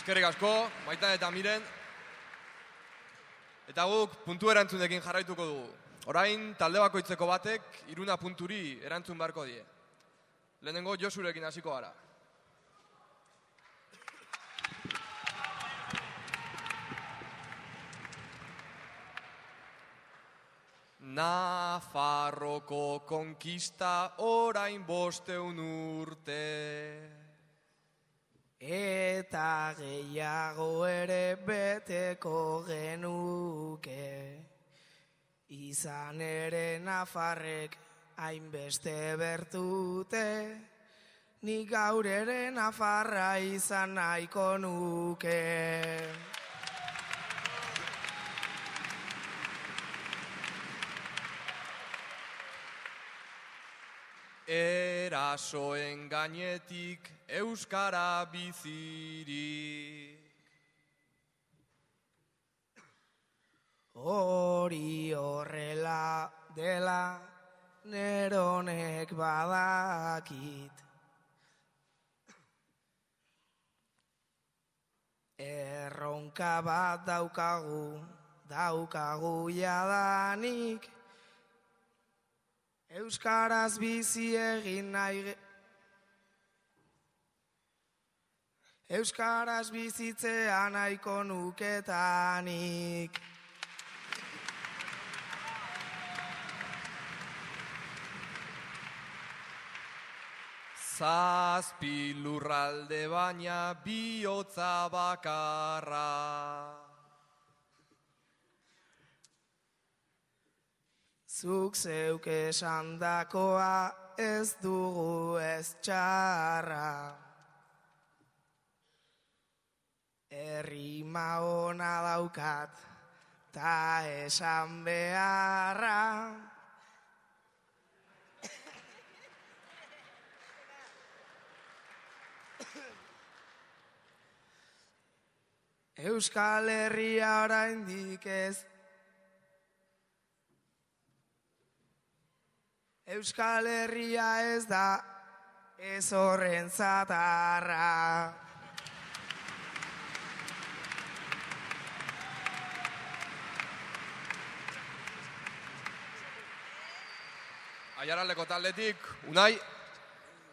Eskerrik asko, maita eta miren. Eta guk puntu erantzunekin jarraituko dugu. Orain talde bakoitzeko batek iruna punturi erantzun barko die. Lehenengo Josurekin hasiko gara. Nafarroko konkista orain bosteun urte. Eta gehiago ere beteko genuke. Izan ere nafarrek hainbeste bertute. Nik gaur ere nafarra izan nahiko nuke Erasoen gainetik euskara bizirik. Hori horrela dela neronek badakit. Erronka bat daukagu, daukagu jadanik. Euskaraz bizi egin nahi Euskaraz bizitzea nahiko nuketanik. Zazpi lurralde baina bihotza bakarra. Zuk zeuk esandakoa ez dugu ez txarra. Errima ona daukat, ta esan beharra. Euskal Herria oraindik ez Euskal Herria ez da ez horren zatarra. Aiaraldeko taldetik, Unai